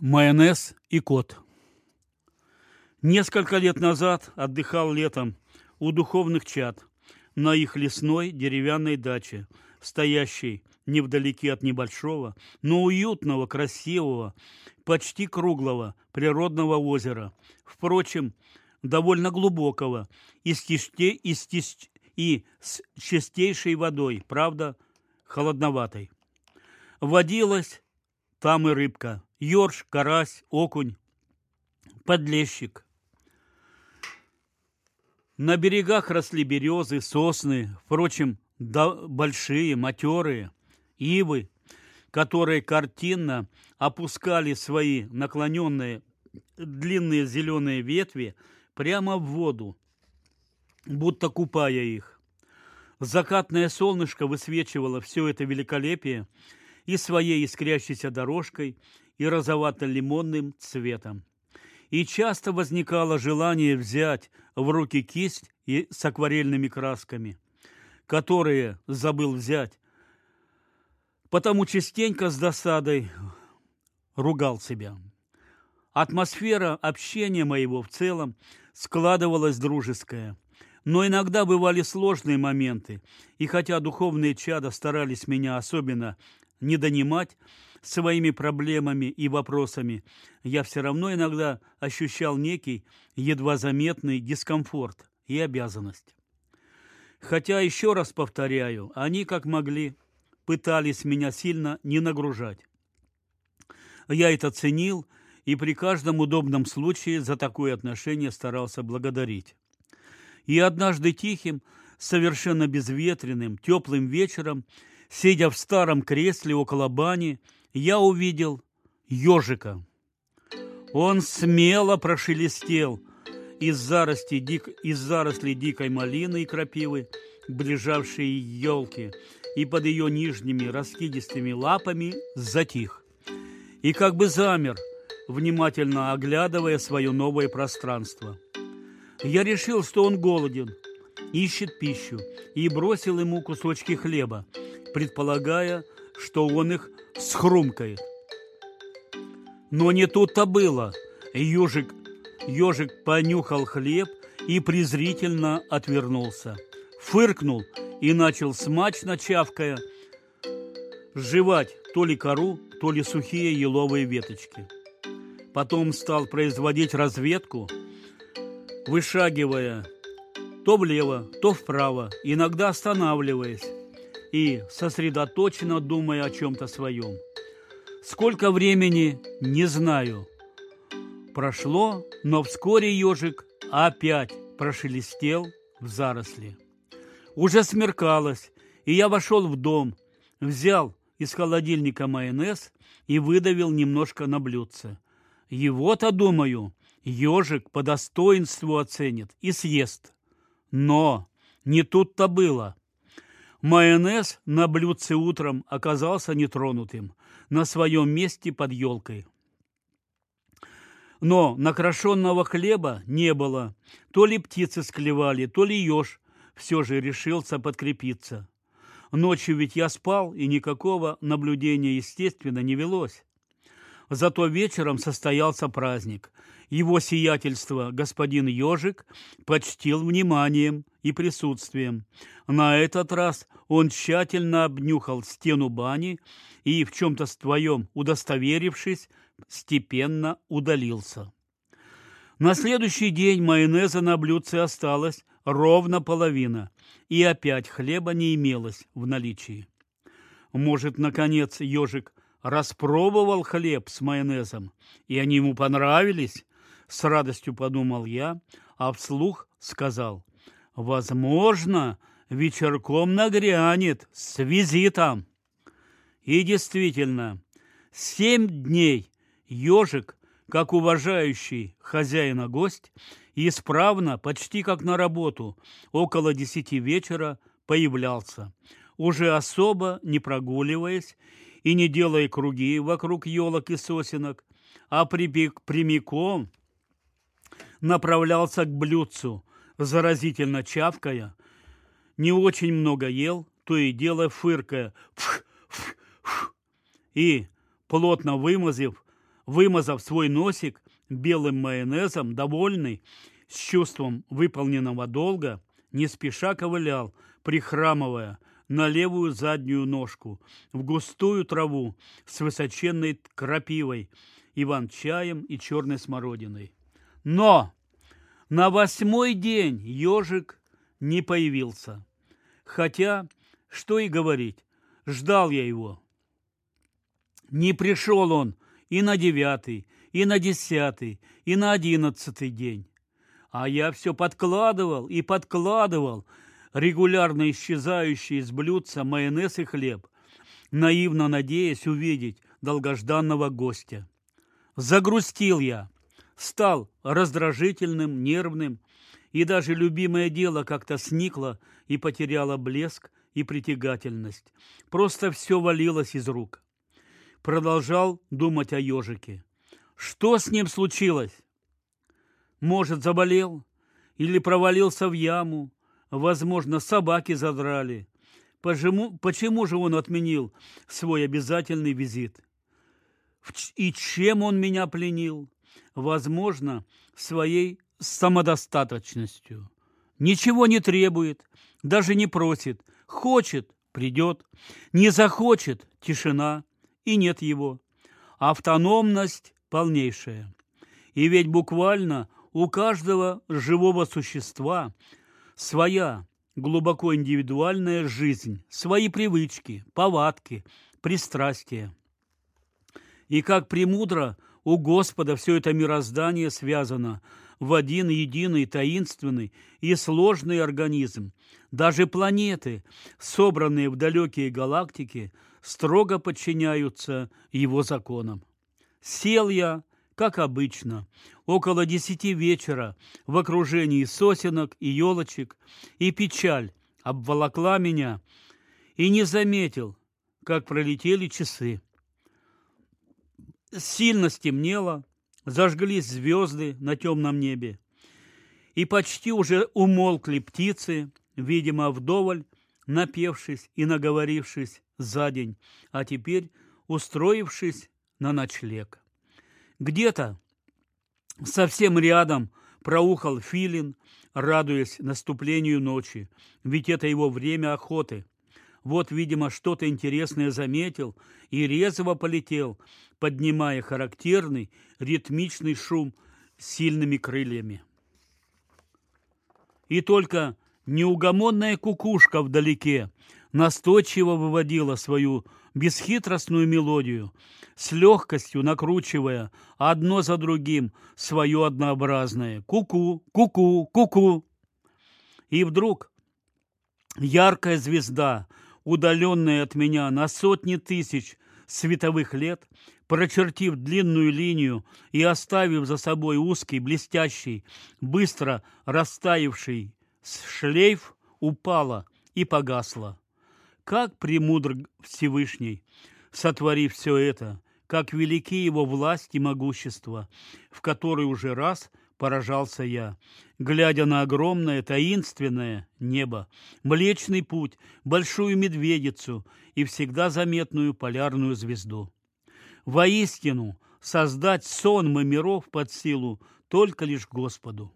Майонез и кот. Несколько лет назад отдыхал летом у духовных чад на их лесной деревянной даче, стоящей невдалеке от небольшого, но уютного, красивого, почти круглого природного озера, впрочем, довольно глубокого и с, тиште, и с, тиш, и с чистейшей водой, правда, холодноватой. Водилась там и рыбка, ёрш, карась, окунь, подлещик. На берегах росли березы, сосны, впрочем, да, большие, матерые, ивы, которые картинно опускали свои наклоненные длинные зеленые ветви прямо в воду, будто купая их. Закатное солнышко высвечивало все это великолепие и своей искрящейся дорожкой, и розовато-лимонным цветом. И часто возникало желание взять в руки кисть и с акварельными красками, которые забыл взять, потому частенько с досадой ругал себя. Атмосфера общения моего в целом складывалась дружеская, но иногда бывали сложные моменты, и хотя духовные чада старались меня особенно не донимать своими проблемами и вопросами, я все равно иногда ощущал некий едва заметный дискомфорт и обязанность. Хотя, еще раз повторяю, они, как могли, пытались меня сильно не нагружать. Я это ценил и при каждом удобном случае за такое отношение старался благодарить. И однажды тихим, совершенно безветренным, теплым вечером – Сидя в старом кресле около бани, я увидел ежика. Он смело прошелестел из, зарости, дик, из зарослей дикой малины и крапивы к ближайшей елке и под ее нижними раскидистыми лапами затих. И как бы замер, внимательно оглядывая свое новое пространство. Я решил, что он голоден, ищет пищу, и бросил ему кусочки хлеба, предполагая, что он их схрумкает. Но не тут-то было. Ежик, ежик понюхал хлеб и презрительно отвернулся. Фыркнул и начал смачно чавкая жевать то ли кору, то ли сухие еловые веточки. Потом стал производить разведку, вышагивая то влево, то вправо, иногда останавливаясь и сосредоточенно думая о чем-то своем. Сколько времени, не знаю. Прошло, но вскоре ежик опять прошелестел в заросли. Уже смеркалось, и я вошел в дом, взял из холодильника майонез и выдавил немножко на блюдце. Его-то, думаю, ежик по достоинству оценит и съест. Но не тут-то было. Майонез на блюдце утром оказался нетронутым, на своем месте под елкой. Но накрашенного хлеба не было. То ли птицы склевали, то ли еж все же решился подкрепиться. Ночью ведь я спал, и никакого наблюдения, естественно, не велось. Зато вечером состоялся праздник. Его сиятельство, господин Ежик, почтил вниманием и присутствием. На этот раз он тщательно обнюхал стену бани и, в чем-то своем удостоверившись, степенно удалился. На следующий день майонеза на блюдце осталось ровно половина, и опять хлеба не имелось в наличии. Может, наконец, ежик распробовал хлеб с майонезом, и они ему понравились? С радостью подумал я, а вслух сказал, возможно, вечерком нагрянет с визитом. И действительно, семь дней ежик, как уважающий хозяина гость, исправно, почти как на работу, около десяти вечера появлялся, уже особо не прогуливаясь и не делая круги вокруг елок и сосенок, а прямиком направлялся к блюдцу, заразительно чавкая, не очень много ел, то и дело фыркая, фх, фх, фх, и, плотно вымазив вымазав свой носик белым майонезом, довольный, с чувством выполненного долга, не спеша ковылял, прихрамывая, на левую заднюю ножку, в густую траву с высоченной крапивой, иван-чаем и черной смородиной. Но на восьмой день ежик не появился. Хотя, что и говорить, ждал я его. Не пришел он и на девятый, и на десятый, и на одиннадцатый день. А я все подкладывал и подкладывал, регулярно исчезающий из блюдца майонез и хлеб, наивно надеясь увидеть долгожданного гостя. Загрустил я, стал раздражительным, нервным, и даже любимое дело как-то сникло и потеряло блеск и притягательность. Просто все валилось из рук. Продолжал думать о ежике. Что с ним случилось? Может, заболел? Или провалился в яму? Возможно, собаки задрали. Почему, почему же он отменил свой обязательный визит? И чем он меня пленил? Возможно, своей самодостаточностью. Ничего не требует, даже не просит. Хочет – придет. Не захочет – тишина, и нет его. Автономность полнейшая. И ведь буквально у каждого живого существа своя глубоко индивидуальная жизнь, свои привычки, повадки, пристрастия. И как премудро у Господа все это мироздание связано в один единый, таинственный и сложный организм. Даже планеты, собранные в далекие галактики, строго подчиняются его законам. Сел я, как обычно, около десяти вечера в окружении сосенок и елочек, и печаль обволокла меня, и не заметил, как пролетели часы. Сильно стемнело, зажглись звезды на темном небе, и почти уже умолкли птицы, видимо, вдоволь, напевшись и наговорившись за день, а теперь устроившись на ночлег. Где-то совсем рядом проухал филин, радуясь наступлению ночи, ведь это его время охоты. Вот, видимо, что-то интересное заметил и резво полетел, поднимая характерный ритмичный шум сильными крыльями. И только неугомонная кукушка вдалеке настойчиво выводила свою бесхитростную мелодию, с легкостью накручивая одно за другим свое однообразное «ку-ку, ку-ку, ку-ку». И вдруг яркая звезда, удаленная от меня на сотни тысяч световых лет, прочертив длинную линию и оставив за собой узкий, блестящий, быстро растаявший шлейф, упала и погасла. Как премудр Всевышний, сотворив все это, как велики его власть и могущество, в который уже раз поражался я, глядя на огромное таинственное небо, Млечный путь, большую медведицу и всегда заметную полярную звезду. Воистину, создать сон мы миров под силу только лишь Господу.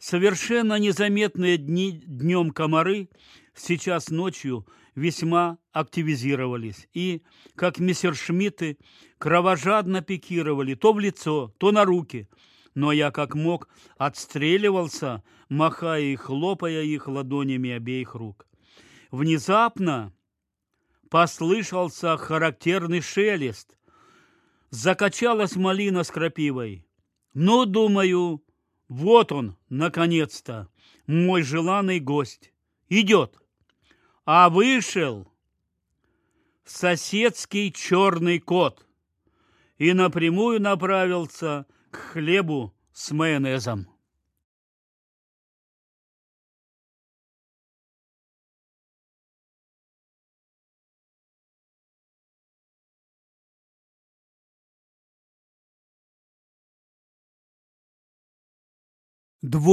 Совершенно незаметные дни, днем комары сейчас ночью весьма активизировались и, как мессершмитты, кровожадно пикировали то в лицо, то на руки. Но я как мог отстреливался, махая и хлопая их ладонями обеих рук. Внезапно послышался характерный шелест. Закачалась малина с крапивой. Ну, думаю, вот он, наконец-то, мой желанный гость. Идет. А вышел соседский черный кот и напрямую направился к хлебу с майонезом. Двор